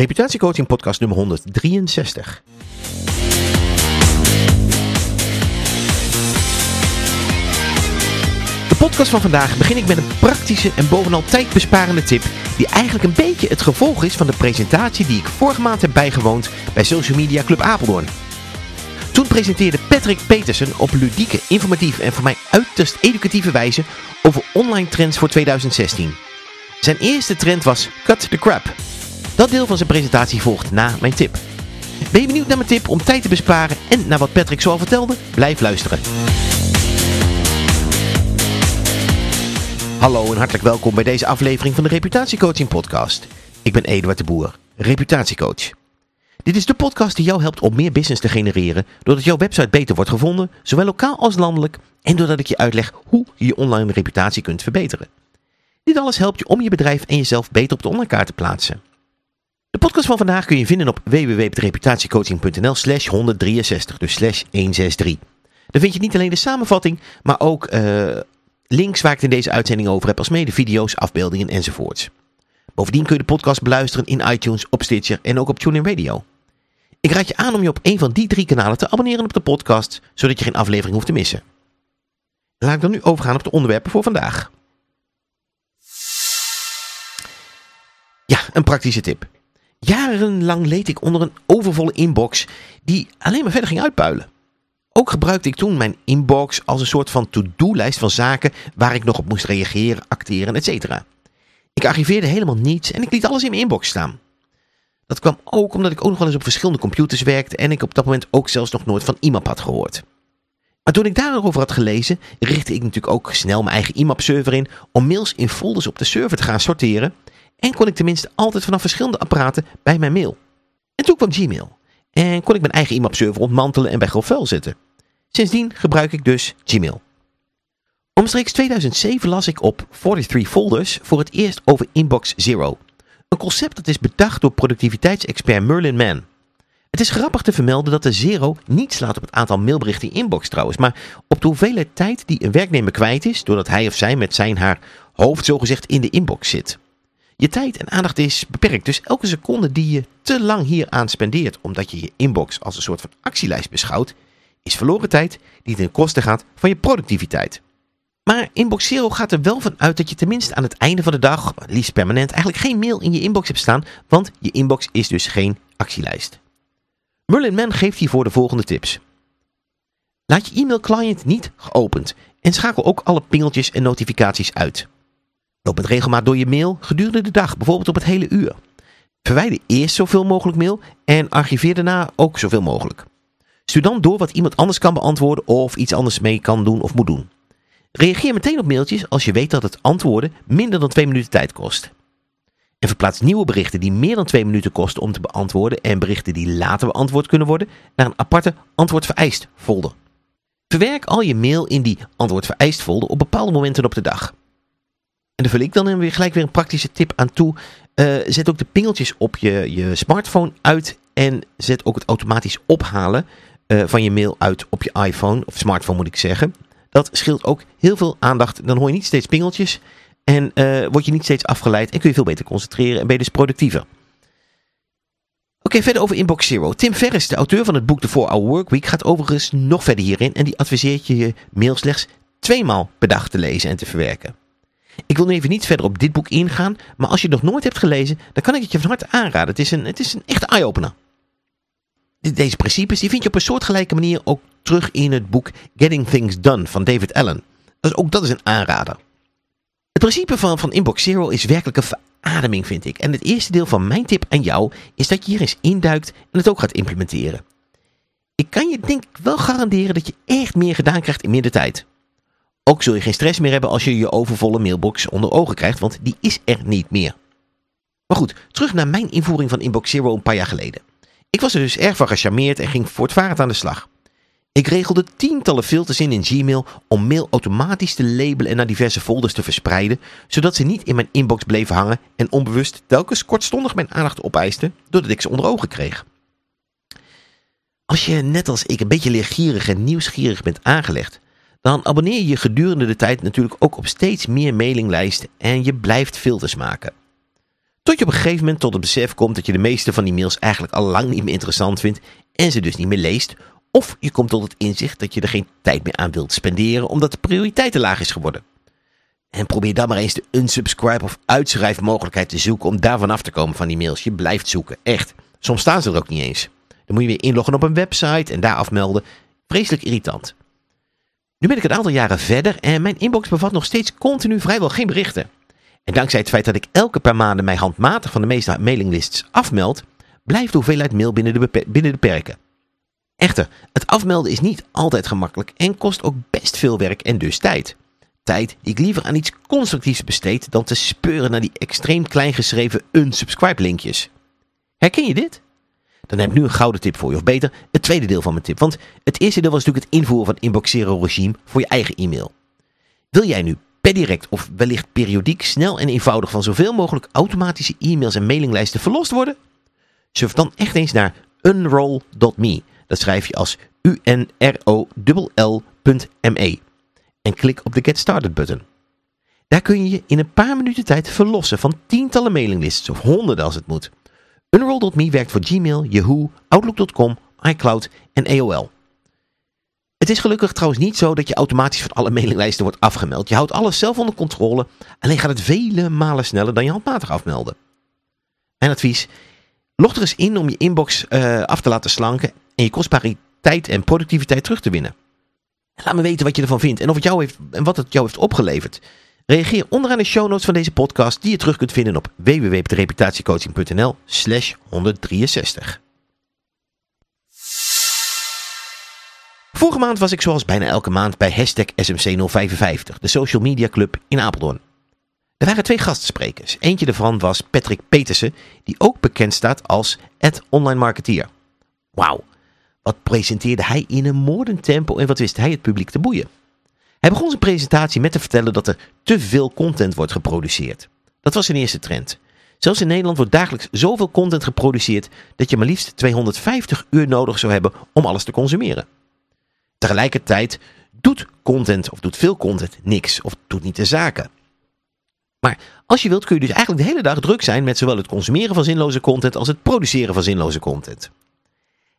Reputatiecoaching podcast nummer 163. De podcast van vandaag begin ik met een praktische en bovenal tijdbesparende tip die eigenlijk een beetje het gevolg is van de presentatie die ik vorige maand heb bijgewoond bij Social Media Club Apeldoorn. Toen presenteerde Patrick Petersen op ludieke, informatieve en voor mij uiterst educatieve wijze over online trends voor 2016. Zijn eerste trend was Cut the Crap. Dat deel van zijn presentatie volgt na mijn tip. Ben je benieuwd naar mijn tip om tijd te besparen en naar wat Patrick zoal vertelde? Blijf luisteren. Hallo en hartelijk welkom bij deze aflevering van de Reputatiecoaching podcast. Ik ben Eduard de Boer, reputatiecoach. Dit is de podcast die jou helpt om meer business te genereren, doordat jouw website beter wordt gevonden, zowel lokaal als landelijk, en doordat ik je uitleg hoe je je online reputatie kunt verbeteren. Dit alles helpt je om je bedrijf en jezelf beter op de online kaart te plaatsen. De podcast van vandaag kun je vinden op www.reputatiecoaching.nl slash 163, dus slash 163. Daar vind je niet alleen de samenvatting, maar ook uh, links waar ik het in deze uitzending over heb, als mede video's, afbeeldingen enzovoorts. Bovendien kun je de podcast beluisteren in iTunes, op Stitcher en ook op TuneIn Radio. Ik raad je aan om je op een van die drie kanalen te abonneren op de podcast, zodat je geen aflevering hoeft te missen. Laat ik dan nu overgaan op de onderwerpen voor vandaag. Ja, een praktische tip. Jarenlang leed ik onder een overvolle inbox die alleen maar verder ging uitpuilen. Ook gebruikte ik toen mijn inbox als een soort van to-do-lijst van zaken waar ik nog op moest reageren, acteren, etc. Ik archiveerde helemaal niets en ik liet alles in mijn inbox staan. Dat kwam ook omdat ik ook nog wel eens op verschillende computers werkte en ik op dat moment ook zelfs nog nooit van IMAP had gehoord. Maar toen ik daarover had gelezen, richtte ik natuurlijk ook snel mijn eigen IMAP-server in om mails in folders op de server te gaan sorteren en kon ik tenminste altijd vanaf verschillende apparaten bij mijn mail. En toen kwam Gmail. En kon ik mijn eigen IMAP-server ontmantelen en bij grof zetten. Sindsdien gebruik ik dus Gmail. Omstreeks 2007 las ik op 43 Folders voor het eerst over Inbox Zero. Een concept dat is bedacht door productiviteitsexpert Merlin Mann. Het is grappig te vermelden dat de zero niet slaat op het aantal mailberichten in inbox trouwens, maar op de hoeveelheid tijd die een werknemer kwijt is doordat hij of zij met zijn haar hoofd zogezegd in de inbox zit. Je tijd en aandacht is beperkt, dus elke seconde die je te lang hier aan spendeert omdat je je inbox als een soort van actielijst beschouwt, is verloren tijd die ten koste gaat van je productiviteit. Maar Inbox Zero gaat er wel van uit dat je tenminste aan het einde van de dag, liefst permanent, eigenlijk geen mail in je inbox hebt staan, want je inbox is dus geen actielijst. Merlin Mann geeft hiervoor de volgende tips. Laat je e-mail client niet geopend en schakel ook alle pingeltjes en notificaties uit. Loop met regelmaat door je mail gedurende de dag, bijvoorbeeld op het hele uur. Verwijder eerst zoveel mogelijk mail en archiveer daarna ook zoveel mogelijk. Stuur dan door wat iemand anders kan beantwoorden of iets anders mee kan doen of moet doen. Reageer meteen op mailtjes als je weet dat het antwoorden minder dan 2 minuten tijd kost. En verplaats nieuwe berichten die meer dan 2 minuten kosten om te beantwoorden en berichten die later beantwoord kunnen worden naar een aparte antwoord vereist folder. Verwerk al je mail in die antwoord vereist folder op bepaalde momenten op de dag. En daar vul ik dan weer gelijk weer een praktische tip aan toe. Uh, zet ook de pingeltjes op je, je smartphone uit en zet ook het automatisch ophalen uh, van je mail uit op je iPhone, of smartphone moet ik zeggen. Dat scheelt ook heel veel aandacht. Dan hoor je niet steeds pingeltjes en uh, word je niet steeds afgeleid en kun je veel beter concentreren en ben je dus productiever. Oké, verder over Inbox Zero. Tim Ferriss, de auteur van het boek The 4-Hour Workweek, gaat overigens nog verder hierin en die adviseert je je mail slechts tweemaal per dag te lezen en te verwerken. Ik wil nu even niet verder op dit boek ingaan, maar als je het nog nooit hebt gelezen, dan kan ik het je van harte aanraden. Het is een, het is een echte eye-opener. Deze principes die vind je op een soortgelijke manier ook terug in het boek Getting Things Done van David Allen. Dus ook dat is een aanrader. Het principe van, van Inbox Zero is werkelijk een verademing vind ik. En het eerste deel van mijn tip aan jou is dat je hier eens induikt en het ook gaat implementeren. Ik kan je denk ik wel garanderen dat je echt meer gedaan krijgt in minder tijd. Ook zul je geen stress meer hebben als je je overvolle mailbox onder ogen krijgt, want die is er niet meer. Maar goed, terug naar mijn invoering van Inbox Zero een paar jaar geleden. Ik was er dus erg van gecharmeerd en ging voortvarend aan de slag. Ik regelde tientallen filters in in Gmail om mail automatisch te labelen en naar diverse folders te verspreiden, zodat ze niet in mijn inbox bleven hangen en onbewust telkens kortstondig mijn aandacht opeisten doordat ik ze onder ogen kreeg. Als je net als ik een beetje leergierig en nieuwsgierig bent aangelegd, dan abonneer je gedurende de tijd natuurlijk ook op steeds meer mailinglijsten en je blijft filters maken. Tot je op een gegeven moment tot het besef komt dat je de meeste van die mails eigenlijk al lang niet meer interessant vindt en ze dus niet meer leest. Of je komt tot het inzicht dat je er geen tijd meer aan wilt spenderen omdat de prioriteit te laag is geworden. En probeer dan maar eens de unsubscribe of uitschrijfmogelijkheid te zoeken om daarvan af te komen van die mails. Je blijft zoeken, echt. Soms staan ze er ook niet eens. Dan moet je weer inloggen op een website en daar afmelden. Vreselijk irritant. Nu ben ik een aantal jaren verder en mijn inbox bevat nog steeds continu vrijwel geen berichten. En dankzij het feit dat ik elke paar maanden mij handmatig van de meeste mailinglists afmeld, blijft de hoeveelheid mail binnen de, binnen de perken. Echter, het afmelden is niet altijd gemakkelijk en kost ook best veel werk en dus tijd. Tijd die ik liever aan iets constructiefs besteed dan te speuren naar die extreem klein geschreven unsubscribe linkjes. Herken je dit? Dan heb ik nu een gouden tip voor je. Of beter, het tweede deel van mijn tip. Want het eerste deel was natuurlijk het invoeren van het Inboxero regime voor je eigen e-mail. Wil jij nu per direct of wellicht periodiek snel en eenvoudig van zoveel mogelijk automatische e-mails en mailinglijsten verlost worden? Surf dan echt eens naar unroll.me. Dat schrijf je als U-N-R-O-L-L.me. En klik op de Get Started button. Daar kun je je in een paar minuten tijd verlossen van tientallen mailinglists of honderden als het moet. Unroll.me werkt voor Gmail, Yahoo, Outlook.com, iCloud en AOL. Het is gelukkig trouwens niet zo dat je automatisch van alle mailinglijsten wordt afgemeld. Je houdt alles zelf onder controle, alleen gaat het vele malen sneller dan je handmatig afmelden. Mijn advies, log er eens in om je inbox uh, af te laten slanken en je kostbare tijd en productiviteit terug te winnen. laat me weten wat je ervan vindt en, of het jou heeft, en wat het jou heeft opgeleverd. Reageer onderaan de show notes van deze podcast die je terug kunt vinden op www.reputatiecoaching.nl slash 163. Vorige maand was ik zoals bijna elke maand bij hashtag SMC055, de social media club in Apeldoorn. Er waren twee gastsprekers. Eentje daarvan was Patrick Petersen, die ook bekend staat als het online marketeer. Wauw, wat presenteerde hij in een moordend tempo en wat wist hij het publiek te boeien. Hij begon zijn presentatie met te vertellen dat er te veel content wordt geproduceerd. Dat was zijn eerste trend. Zelfs in Nederland wordt dagelijks zoveel content geproduceerd dat je maar liefst 250 uur nodig zou hebben om alles te consumeren. Tegelijkertijd doet content of doet veel content niks of doet niet de zaken. Maar als je wilt kun je dus eigenlijk de hele dag druk zijn met zowel het consumeren van zinloze content als het produceren van zinloze content.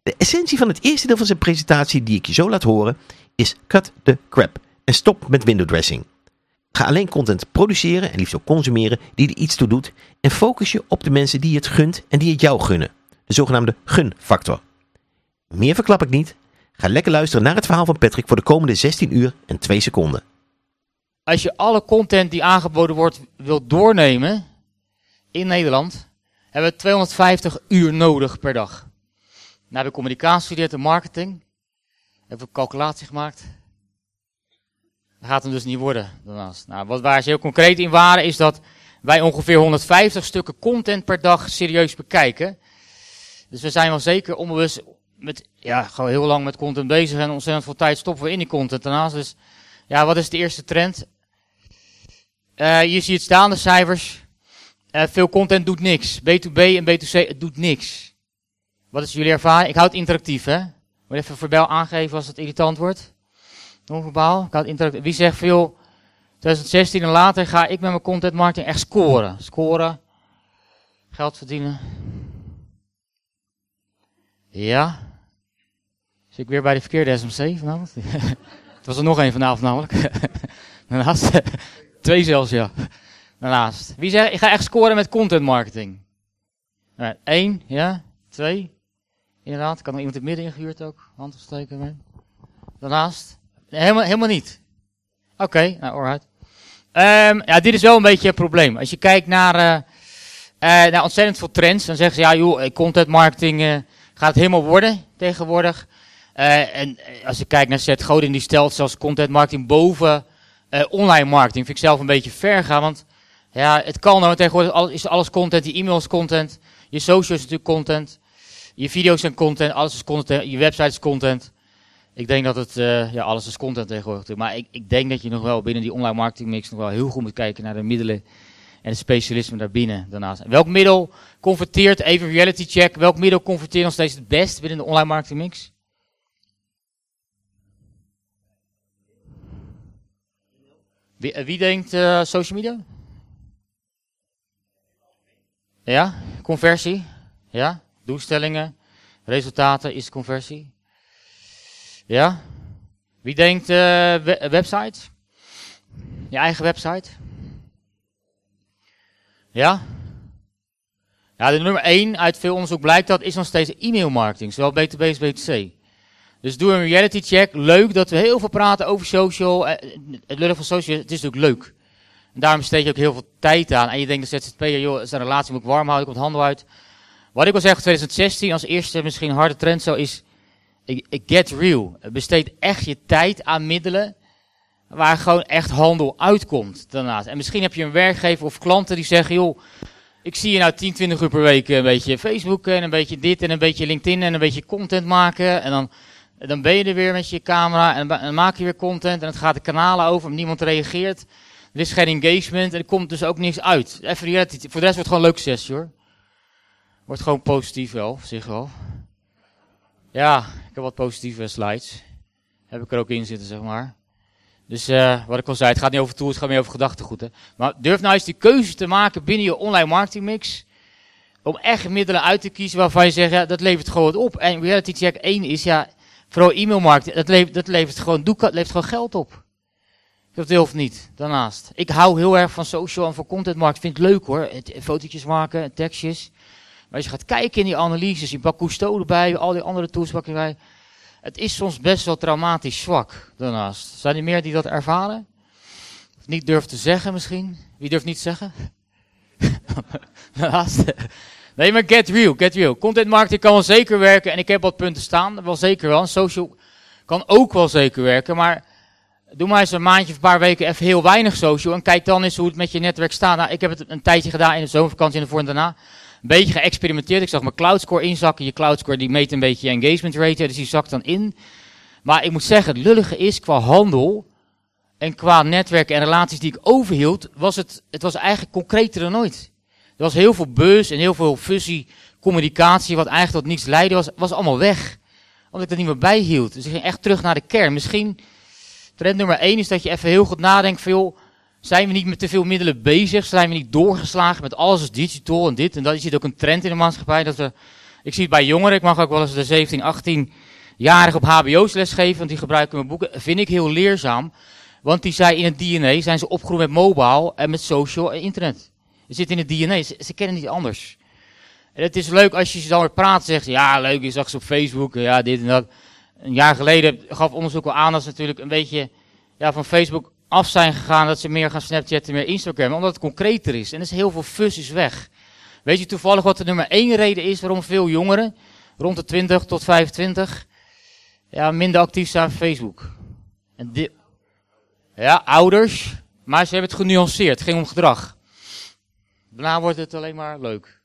De essentie van het eerste deel van zijn presentatie die ik je zo laat horen is cut the crap en stop met window dressing. Ga alleen content produceren en liefst ook consumeren die er iets toe doet en focus je op de mensen die het gunt en die het jou gunnen. De zogenaamde gunfactor. Meer verklap ik niet. Ga lekker luisteren naar het verhaal van Patrick voor de komende 16 uur en 2 seconden. Als je alle content die aangeboden wordt wilt doornemen in Nederland, hebben we 250 uur nodig per dag. Nou, de communicatie studeert de marketing. Hebben we een calculatie gemaakt. Dat gaat hem dus niet worden daarnaast. Nou, wat waar ze heel concreet in waren, is dat wij ongeveer 150 stukken content per dag serieus bekijken. Dus we zijn wel zeker onbewust met, ja, gewoon heel lang met content bezig en ontzettend veel tijd stoppen we in die content daarnaast. Dus ja, wat is de eerste trend? Uh, je ziet staan, de cijfers. Uh, veel content doet niks. B2B en B2C, het doet niks. Wat is jullie ervaring? Ik houd het interactief, hè? Moet even verbel aangeven als het irritant wordt. Non-verbaal. Wie zegt veel, 2016 en later ga ik met mijn content marketing echt scoren. Scoren. Geld verdienen. Ja. Zit ik weer bij de verkeerde SMC vanavond? Het was er nog één vanavond namelijk. Daarnaast. Twee zelfs, ja. Daarnaast. Wie zegt, ik ga echt scoren met content marketing? Eén, ja. Twee. Inderdaad. Had nog iemand in het midden ingehuurd ook. Hand opsteken. Daarnaast. Helemaal, helemaal niet. Oké, nou, alright. Um, ja, dit is wel een beetje het probleem. Als je kijkt naar, uh, uh, naar ontzettend veel trends, dan zeggen ze, ja joh, content marketing gaat helemaal worden tegenwoordig. en als je kijkt naar Seth Godin, die stelt zelfs content marketing boven online marketing. Vind ik zelf een beetje ver gaan, want ja, het kan nou tegenwoordig, is alles content, je e-mail is content, je social is natuurlijk content, je video's zijn content, alles is content, je website is content. Ik denk dat het, uh, ja, alles is content tegenwoordig. Maar ik, ik denk dat je nog wel binnen die online marketing mix nog wel heel goed moet kijken naar de middelen en het specialisme daarbinnen daarnaast. Welk middel converteert, even reality check, welk middel converteert nog steeds het best binnen de online marketing mix? Wie, uh, wie denkt uh, social media? Ja, conversie. Ja, doelstellingen, resultaten is conversie. Ja. Wie denkt uh, we website? Je eigen website? Ja? Ja, de nummer 1 uit veel onderzoek blijkt dat is nog steeds e-mailmarketing, zowel B2B als B2C. Dus doe een reality check. Leuk dat we heel veel praten over social. Eh, het lullen van social, het is natuurlijk leuk. En daarom besteed je ook heel veel tijd aan. En je denkt de ZZP'er, joh, zijn relatie moet ik warm houden, komt handel uit. Wat ik wil zeggen, 2016 als eerste misschien harde trend zo is, get real. Besteed echt je tijd aan middelen waar gewoon echt handel uitkomt daarnaast. En misschien heb je een werkgever of klanten die zeggen, joh, ik zie je nou 10, 20 uur per week een beetje Facebook en een beetje dit en een beetje LinkedIn en een beetje content maken. En dan, dan ben je er weer met je camera en maak je weer content en het gaat de kanalen over, niemand reageert. Er is geen engagement en er komt dus ook niks uit. Even reality. Voor de rest wordt het gewoon een leuk sessie hoor. Wordt gewoon positief wel, zich wel. Ja, wat positieve slides. Heb ik er ook in zitten, zeg maar. Dus uh, wat ik al zei, het gaat niet over tools, het gaat meer over gedachtegoed. Hè. Maar durf nou eens die keuze te maken binnen je online marketing mix. Om echt middelen uit te kiezen waarvan je zegt, ja, dat levert gewoon op. En reality check 1 is, ja, vooral e-mailmarketing, dat levert, dat levert gewoon, doe, levert gewoon geld op. Dat of niet, daarnaast. Ik hou heel erg van social en van content marketing. Vind het leuk hoor. Het, fotootjes maken, tekstjes. Maar als je gaat kijken in die analyses, je pakt Cousteau erbij, al die andere tools pak je. Het is soms best wel traumatisch zwak daarnaast. Zijn er meer die dat ervaren? Of niet durven te zeggen misschien? Wie durft niet te zeggen? daarnaast. Nee, maar get real, get real. Content marketing kan wel zeker werken en ik heb wat punten staan, wel zeker wel. social kan ook wel zeker werken, maar doe maar eens een maandje of een paar weken even heel weinig social en kijk dan eens hoe het met je netwerk staat. Nou, ik heb het een tijdje gedaan in de zomervakantie en de voor en daarna een beetje geëxperimenteerd. Ik zag mijn cloudscore inzakken. Je cloudscore die meet een beetje je engagement rate, dus die zakt dan in. Maar ik moet zeggen, het lullige is qua handel en qua netwerken en relaties die ik overhield, was het, het was eigenlijk concreter dan ooit. Er was heel veel buzz en heel veel fusie, communicatie, wat eigenlijk tot niets leidde, was, was allemaal weg. Omdat ik dat niet meer bijhield. Dus ik ging echt terug naar de kern. Misschien, trend nummer één is dat je even heel goed nadenkt zijn we niet met te veel middelen bezig? Zijn we niet doorgeslagen met alles als digital en dit en dat? Je ziet ook een trend in de maatschappij. Dat we, ik zie het bij jongeren, ik mag ook wel eens de 17, 18 jarig op hbo's lesgeven, want die gebruiken mijn boeken. Vind ik heel leerzaam. Want die zei in het DNA, zijn ze opgegroeid met mobile en met social en internet. Het zit in het DNA, ze, kennen niet anders. En het is leuk als je ze dan weer praat, zegt ja leuk, je zag ze op Facebook, ja dit en dat. Een jaar geleden gaf onderzoek wel aan dat ze natuurlijk een beetje ja, van Facebook af zijn gegaan dat ze meer gaan Snapchatten, meer Instagram, omdat het concreter is. En is heel veel fus is weg. Weet je toevallig wat de nummer één reden is waarom veel jongeren, rond de 20 tot 25, ja, minder actief zijn op Facebook? En die, ja, ouders, maar ze hebben het genuanceerd, het ging om gedrag. Daarna wordt het alleen maar leuk.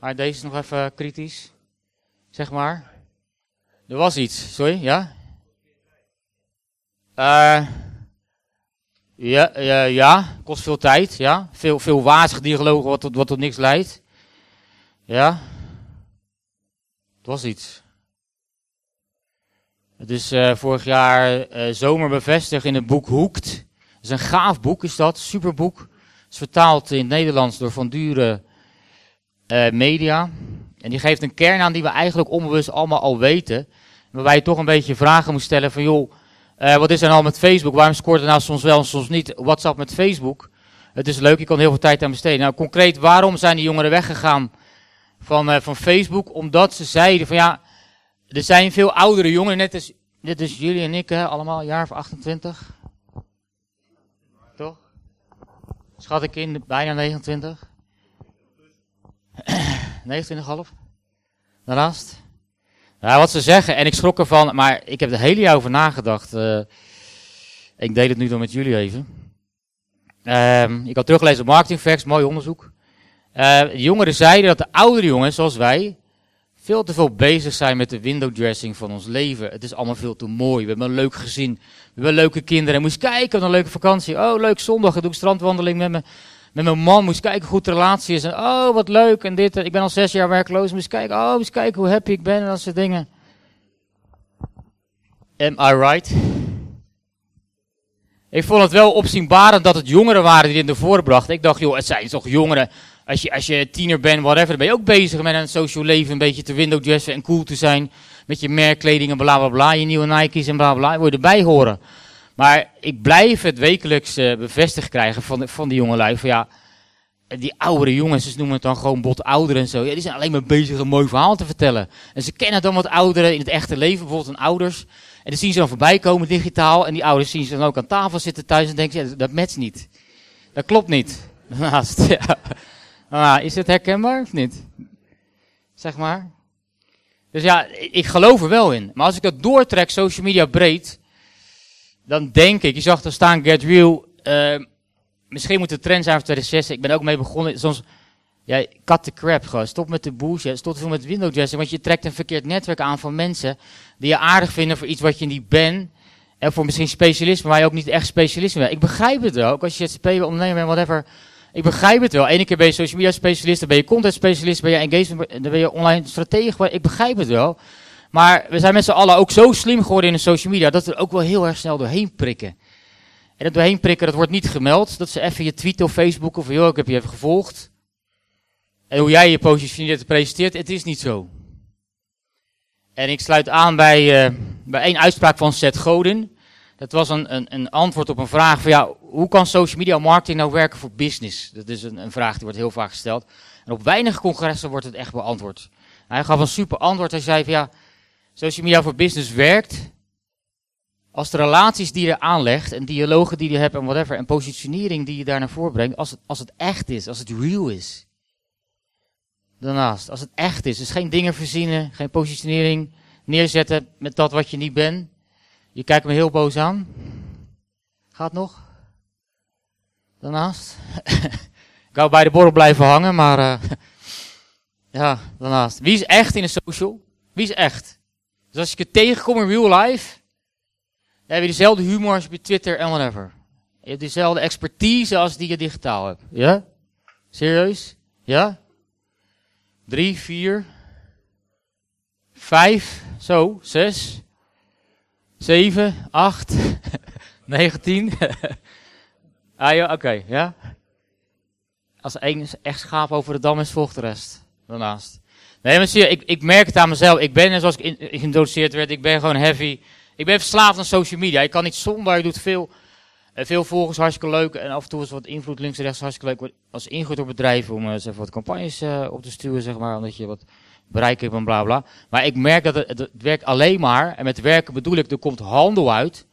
Maar deze is nog even kritisch, zeg maar. Er was iets, sorry, ja? Uh, ja, ja, ja, kost veel tijd, ja. Veel, veel wazige dialogen wat tot, wat tot niks leidt. Ja. Het was iets. Het is uh, vorig jaar uh, zomer bevestigd in het boek Hoekt. Het is een gaaf boek, is dat. Superboek. Het is vertaald in het Nederlands door Van Dure uh, Media. En die geeft een kern aan die we eigenlijk onbewust allemaal al weten. Waarbij je toch een beetje vragen moet stellen van joh uh, wat is er nou met Facebook? Waarom scoort het nou soms wel en soms niet? WhatsApp met Facebook. Het is leuk, je kan heel veel tijd aan besteden. Nou, concreet, waarom zijn die jongeren weggegaan van, uh, van Facebook? Omdat ze zeiden van ja, er zijn veel oudere jongeren, net als, net als jullie en ik, hè, allemaal jaar of 28. Toch? Schat ik in, bijna 29. 29,5. Daarnaast. Ja, wat ze zeggen, en ik schrok ervan, maar ik heb er hele jaar over nagedacht. Uh, ik deed het nu dan met jullie even. Uh, ik had teruggelezen op Marketing Facts, mooi onderzoek. Uh, de jongeren zeiden dat de oudere jongens, zoals wij, veel te veel bezig zijn met de window dressing van ons leven. Het is allemaal veel te mooi. We hebben een leuk gezin. We hebben leuke kinderen. En moest kijken, een leuke vakantie. Oh, leuk zondag. Ik doe ik strandwandeling met, me, met mijn man. Moest kijken hoe goed de relatie is. En oh, wat leuk. En dit. Ik ben al zes jaar werkloos. Moest kijken. Oh, moest kijken hoe happy ik ben. En dat soort dingen. Am I right? Ik vond het wel opzienbarend dat het jongeren waren die in de voorbrachten. Ik dacht, joh, het zijn toch jongeren. Als je, als je tiener bent, whatever, dan ben je ook bezig met een social leven, een beetje te window dressen en cool te zijn. Met je merkkleding en bla bla bla, je nieuwe Nike's en bla, bla wil je erbij horen. Maar ik blijf het wekelijks uh, bevestigd krijgen van, van die jongelui. Van ja, die oudere jongens, ze noemen het dan gewoon bot ouder en zo. Ja, die zijn alleen maar bezig een mooi verhaal te vertellen. En ze kennen dan wat ouderen in het echte leven, bijvoorbeeld hun ouders. En dan zien ze dan voorbij komen digitaal. En die ouders zien ze dan ook aan tafel zitten thuis en denken, ja, dat matcht niet. Dat klopt niet. Daarnaast, ja. Ah, is het herkenbaar of niet? Zeg maar. Dus ja, ik geloof er wel in. Maar als ik dat doortrek, social media breed, dan denk ik, je zag er staan, get real, uh, misschien moet de trend zijn van 2006. Ik ben ook mee begonnen, soms, ja, cut the crap gewoon, stop met de bullshit, stop veel met window dressing, want je trekt een verkeerd netwerk aan van mensen die je aardig vinden voor iets wat je niet bent. En voor misschien specialisme, waar je ook niet echt specialist bent. Ik begrijp het ook, als je ZZP ondernemer bent, whatever. Ik begrijp het wel. Ene keer ben je social media specialist, dan ben je content specialist, ben je engagement, dan ben je online stratege. Ik begrijp het wel. Maar we zijn met z'n allen ook zo slim geworden in de social media dat we er ook wel heel erg snel doorheen prikken. En dat doorheen prikken, dat wordt niet gemeld. Dat ze even je tweet of Facebook of joh, ik heb je even gevolgd. En hoe jij je positioneert presenteert, het is niet zo. En ik sluit aan bij, uh, bij één uitspraak van Seth Godin. Dat was een, een, een, antwoord op een vraag van ja, hoe kan social media marketing nou werken voor business? Dat is een, een vraag die wordt heel vaak gesteld. En op weinig congressen wordt het echt beantwoord. Hij gaf een super antwoord. Hij zei van ja, social media voor business werkt als de relaties die je aanlegt en dialogen die je hebt en whatever en positionering die je daar naar voren brengt, als het, als het echt is, als het real is. Daarnaast, als het echt is, dus geen dingen verzinnen, geen positionering neerzetten met dat wat je niet bent. Je kijkt me heel boos aan. Gaat nog? Daarnaast. ik wou bij de borrel blijven hangen, maar uh, ja, daarnaast. Wie is echt in een social? Wie is echt? Dus als ik het tegenkom in real life, dan heb je dezelfde humor als op Twitter en whatever. Je hebt dezelfde expertise als die je digitaal hebt. Ja? Serieus? Ja? Drie, vier, vijf, zo, zes, zeven, acht, negentien. ah ja, oké, ja. Als één echt schaap over de dam is, volgt de rest. Daarnaast. Nee, maar zie je, ik, ik merk het aan mezelf. Ik ben, zoals ik geïntroduceerd werd, ik ben gewoon heavy. Ik ben verslaafd aan social media. Ik kan niet zonder, je doet veel, eh, veel volgers, hartstikke leuk. En af en toe is wat invloed links en rechts, hartstikke leuk. Als ingoed op bedrijven om uh, zeg, wat campagnes op te sturen, zeg maar. Omdat je wat bereik hebt en bla bla. Maar ik merk dat het, het, werkt alleen maar, en met werken bedoel ik, er komt handel uit.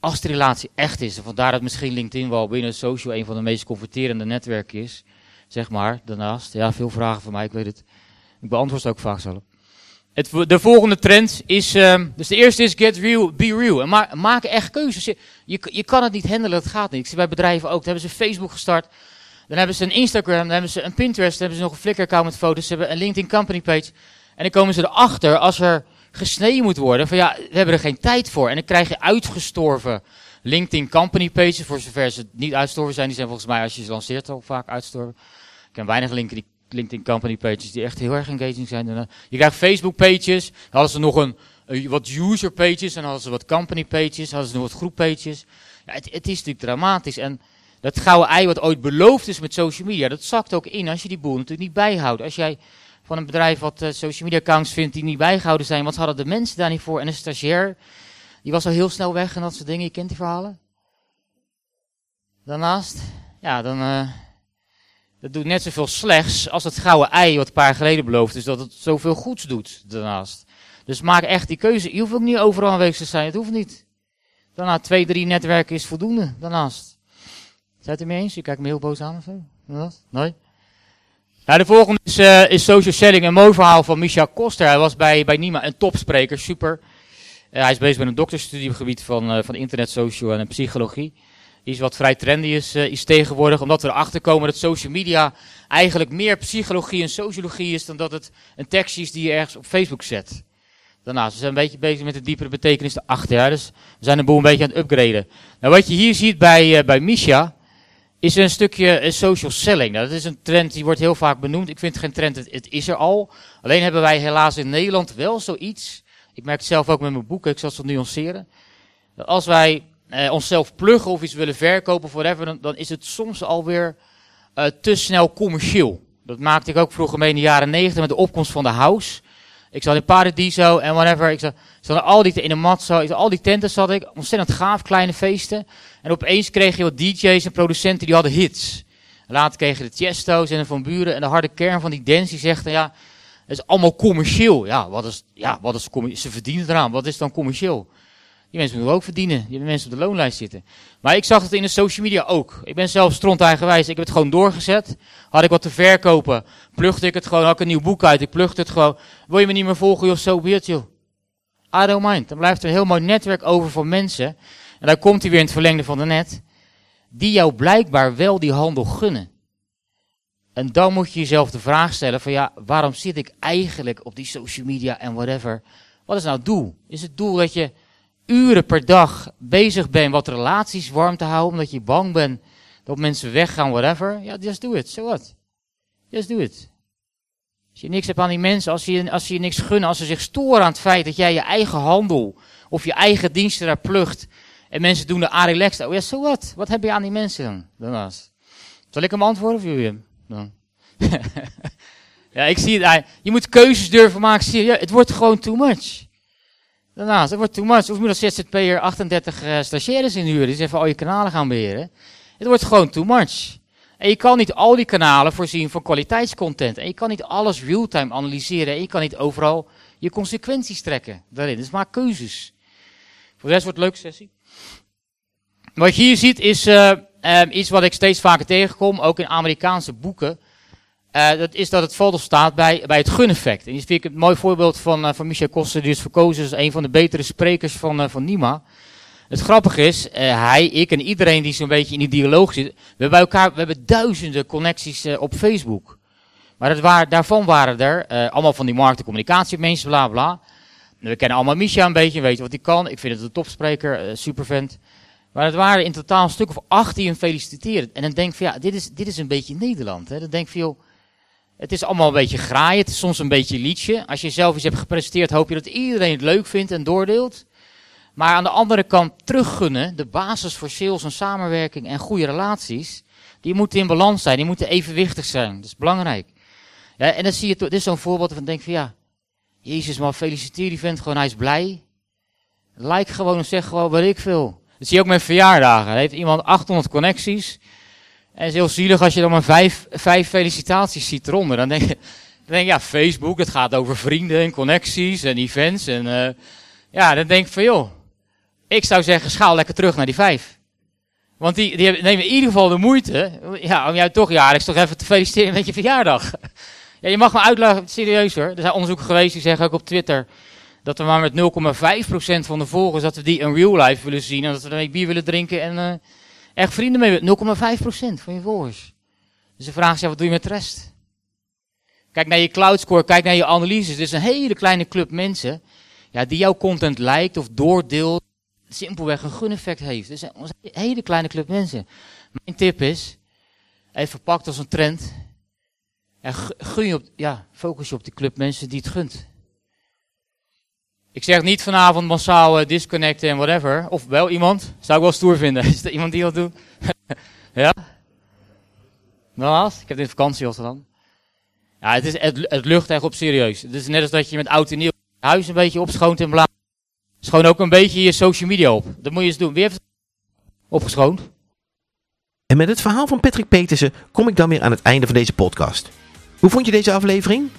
Als de relatie echt is. Vandaar dat misschien LinkedIn wel binnen social een van de meest converterende netwerken is. Zeg maar, daarnaast. Ja, veel vragen van mij, ik weet het. Ik beantwoord ook vaak zelf. Het, de volgende trend is, uh, dus de eerste is get real, be real. En ma maak echt keuzes. Je, je, kan het niet handelen, dat gaat niet. Ik zie bij bedrijven ook, dan hebben ze Facebook gestart. Dan hebben ze een Instagram, dan hebben ze een Pinterest, dan hebben ze nog een Flickr-account met foto's. Ze hebben een LinkedIn company page. En dan komen ze erachter als er gesneden moet worden. Van ja, we hebben er geen tijd voor. En dan krijg je uitgestorven LinkedIn company pages. Voor zover ze niet uitstorven zijn. Die zijn volgens mij als je ze lanceert al vaak uitstorven. Ik ken weinig LinkedIn LinkedIn company pages die echt heel erg engaging zijn. Eh, je krijgt Facebook pages. Hadden ze nog een, wat user pages. En hadden ze wat company pages. Hadden ze nog wat groep pages. Ja, het, het is natuurlijk dramatisch. En dat gouden ei wat ooit beloofd is met social media. Dat zakt ook in als je die boel natuurlijk niet bijhoudt. Als jij van een bedrijf wat uh, social media accounts vindt die niet bijgehouden zijn. Wat hadden de mensen daar niet voor? En een stagiair. Die was al heel snel weg en dat soort dingen. Je kent die verhalen. Daarnaast. Ja, dan... Dat doet net zoveel slechts als het gouden ei wat een paar geleden beloofd is, dat het zoveel goeds doet daarnaast. Dus maak echt die keuze. Je hoeft ook niet overal aanwezig te zijn, het hoeft niet. Daarna twee, drie netwerken is voldoende daarnaast. Zijn het er mee eens? Je kijkt me heel boos aan of zo? Nee? Nou, de volgende is, uh, is social selling. Een mooi verhaal van Micha Koster. Hij was bij, bij Nima een topspreker, super. Uh, hij is bezig met een dokterstudie op gebied van, uh, van internet, social en psychologie. Iets wat vrij trendy is, uh, is tegenwoordig, omdat we erachter komen dat social media eigenlijk meer psychologie en sociologie is dan dat het een tekst is die je ergens op Facebook zet. Daarnaast, we een beetje bezig met de diepere betekenis erachter. Ja, dus we zijn een boel een beetje aan het upgraden. Nou, wat je hier ziet bij, uh, bij Misha, is een stukje uh, social selling. Nou, dat is een trend die wordt heel vaak benoemd. Ik vind het geen trend, het, is er al. Alleen hebben wij helaas in Nederland wel zoiets. Ik merk het zelf ook met mijn boeken, ik zal het nuanceren. Als wij eh, onszelf pluggen of iets willen verkopen of whatever, dan, is het soms alweer eh, te snel commercieel. Dat maakte ik ook vroeger mee in de jaren 90 met de opkomst van de house. Ik zat in Paradiso en whatever. Ik zat, al die, in de mat, zo, ik zat, al die tenten zat ik. Ontzettend gaaf, kleine feesten. En opeens kreeg je wat DJ's en producenten die hadden hits. Later kregen de Tiesto's en de Van Buren en de harde kern van die dance die zegt, ja, het is allemaal commercieel. Ja, wat is, ja, wat is commercieel? Ze verdienen eraan. Wat is dan commercieel? Die mensen moeten ook verdienen. Die mensen op de loonlijst zitten. Maar ik zag het in de social media ook. Ik ben zelf strontuigenwijs. Ik heb het gewoon doorgezet. Had ik wat te verkopen, plugde ik het gewoon. Had ik een nieuw boek uit. Ik plugde het gewoon. Wil je me niet meer volgen, joh, zo so joh. I don't mind. Dan blijft er een heel mooi netwerk over voor mensen. En dan komt hij weer in het verlengde van de net. Die jou blijkbaar wel die handel gunnen. En dan moet je jezelf de vraag stellen van ja, waarom zit ik eigenlijk op die social media en whatever? Wat is nou het doel? Is het doel dat je uren per dag bezig bent wat relaties warm te houden, omdat je bang bent dat mensen weggaan, whatever? Ja, just do it. So what? Just do it. Als je niks hebt aan die mensen, als je, als je niks gunnen, als ze zich storen aan het feit dat jij je eigen handel of je eigen diensten daar plucht en mensen doen de relaxed. Oh ja, so what? Wat heb je aan die mensen dan? Daarnaast. Zal ik hem antwoorden of jullie hem? Dan. ja, ik zie het. Je moet keuzes durven maken. Het wordt gewoon too much. Daarnaast, het wordt too much. Of moet als ZZP'er 38 uh, stagiaires inhuren. Die even al je kanalen gaan beheren. Het wordt gewoon too much. En je kan niet al die kanalen voorzien van kwaliteitscontent. En je kan niet alles real-time analyseren. En je kan niet overal je consequenties trekken daarin. Dus maak keuzes. Voor de rest wordt het een leuke sessie. Wat je hier ziet is uh, um, iets wat ik steeds vaker tegenkom, ook in Amerikaanse boeken. Uh, dat is dat het valt staat bij, bij het guneffect. En hier vind ik een mooi voorbeeld van, uh, van Michel Koster, die is verkozen als een van de betere sprekers van, uh, van Nima. Het grappige is, hij, ik en iedereen die zo'n beetje in die dialoog zit, we hebben bij elkaar, we hebben duizenden connecties op Facebook. Maar dat waren, daarvan waren er allemaal van die markt- en communicatiemensen, bla bla. We kennen allemaal Micha een beetje, weten wat hij kan. Ik vind het een topspreker, supervent. Maar het waren in totaal een stuk of acht die hem feliciteren. En dan denk ik van ja, dit is, dit is een beetje Nederland. Hè. Dan denk ik van joh, het is allemaal een beetje graaien. Het is soms een beetje liedje. Als je zelf iets hebt gepresenteerd, hoop je dat iedereen het leuk vindt en doordeelt. Maar aan de andere kant teruggunnen, de basis voor sales en samenwerking en goede relaties, die moeten in balans zijn, die moeten evenwichtig zijn. Dat is belangrijk. Ja, en dan zie je, dit is zo'n voorbeeld van denk van ja, Jezus man, feliciteer die vent gewoon, hij is blij. Like gewoon en zeg gewoon wat ik wil. Dat zie je ook met verjaardagen. Dan heeft iemand 800 connecties. En het is heel zielig als je dan maar vijf, vijf felicitaties ziet eronder. Dan denk je, dan denk je, ja, Facebook, het gaat over vrienden en connecties en events. En uh, ja, dan denk ik van, joh, ik zou zeggen, schaal lekker terug naar die vijf. Want die, die nemen in ieder geval de moeite, ja, om jou toch jaarlijks toch even te feliciteren met je verjaardag. Ja, je mag me uitleggen, serieus hoor. Er zijn onderzoeken geweest die zeggen ook op Twitter, dat we maar met 0,5% van de volgers, dat we die in real life willen zien. En dat we ermee bier willen drinken en uh, echt vrienden mee 0,5% van je volgers. Dus de vraag is, ja, wat doe je met de rest? Kijk naar je cloudscore, kijk naar je analyses. Het is een hele kleine club mensen ja, die jouw content lijkt of doordeelt. Simpelweg een guneffect heeft. Is een hele kleine club mensen. Mijn tip is, even verpakt als een trend. En gun je op, ja, focus je op die club mensen die het gunt. Ik zeg niet vanavond massaal uh, disconnecten en whatever. Of wel iemand. Zou ik wel stoer vinden. Is er iemand die dat doet? ja? Nogmaals, ik heb dit vakantie dan. Ja, het, is, het, het lucht echt op serieus. Het is net als dat je met oud en nieuw huis een beetje opschoont en bla. Schoon ook een beetje je social media op. Dat moet je eens doen. Wie heeft het opgeschoond? En met het verhaal van Patrick Petersen kom ik dan weer aan het einde van deze podcast. Hoe vond je deze aflevering?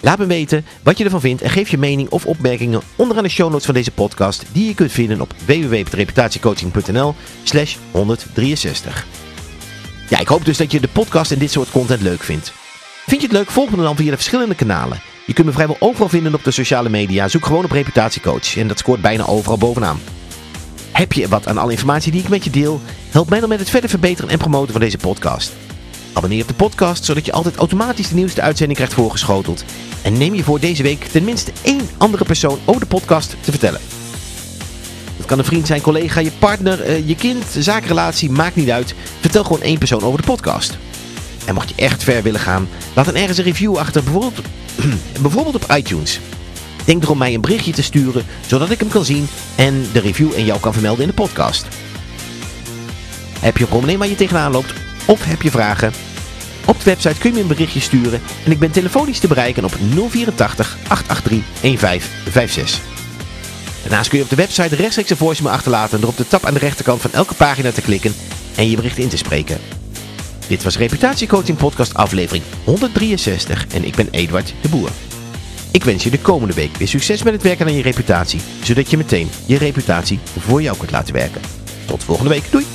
Laat me weten wat je ervan vindt en geef je mening of opmerkingen onderaan de show notes van deze podcast die je kunt vinden op www.reputatiecoaching.nl slash 163. Ja, ik hoop dus dat je de podcast en dit soort content leuk vindt. Vind je het leuk? Volg me dan via de verschillende kanalen. Je kunt me vrijwel overal vinden op de sociale media. Zoek gewoon op reputatiecoach en dat scoort bijna overal bovenaan. Heb je wat aan alle informatie die ik met je deel? Help mij dan met het verder verbeteren en promoten van deze podcast. Abonneer op de podcast, zodat je altijd automatisch de nieuwste uitzending krijgt voorgeschoteld. En neem je voor deze week tenminste één andere persoon over de podcast te vertellen. Dat kan een vriend zijn, collega, je partner, eh, je kind, zakenrelatie, maakt niet uit. Vertel gewoon één persoon over de podcast. En mocht je echt ver willen gaan, laat dan ergens een review achter, bijvoorbeeld, bijvoorbeeld op iTunes. Denk erom mij een berichtje te sturen, zodat ik hem kan zien en de review en jou kan vermelden in de podcast. Heb je een probleem waar je tegenaan loopt of heb je vragen? Op de website kun je een berichtje sturen en ik ben telefonisch te bereiken op 084 883 1556. Daarnaast kun je op de website rechtstreeks een voicemail achterlaten door op de tab aan de rechterkant van elke pagina te klikken en je bericht in te spreken. Dit was Reputatiecoaching Podcast aflevering 163 en ik ben Eduard de Boer. Ik wens je de komende week weer succes met het werken aan je reputatie, zodat je meteen je reputatie voor jou kunt laten werken. Tot volgende week, doei!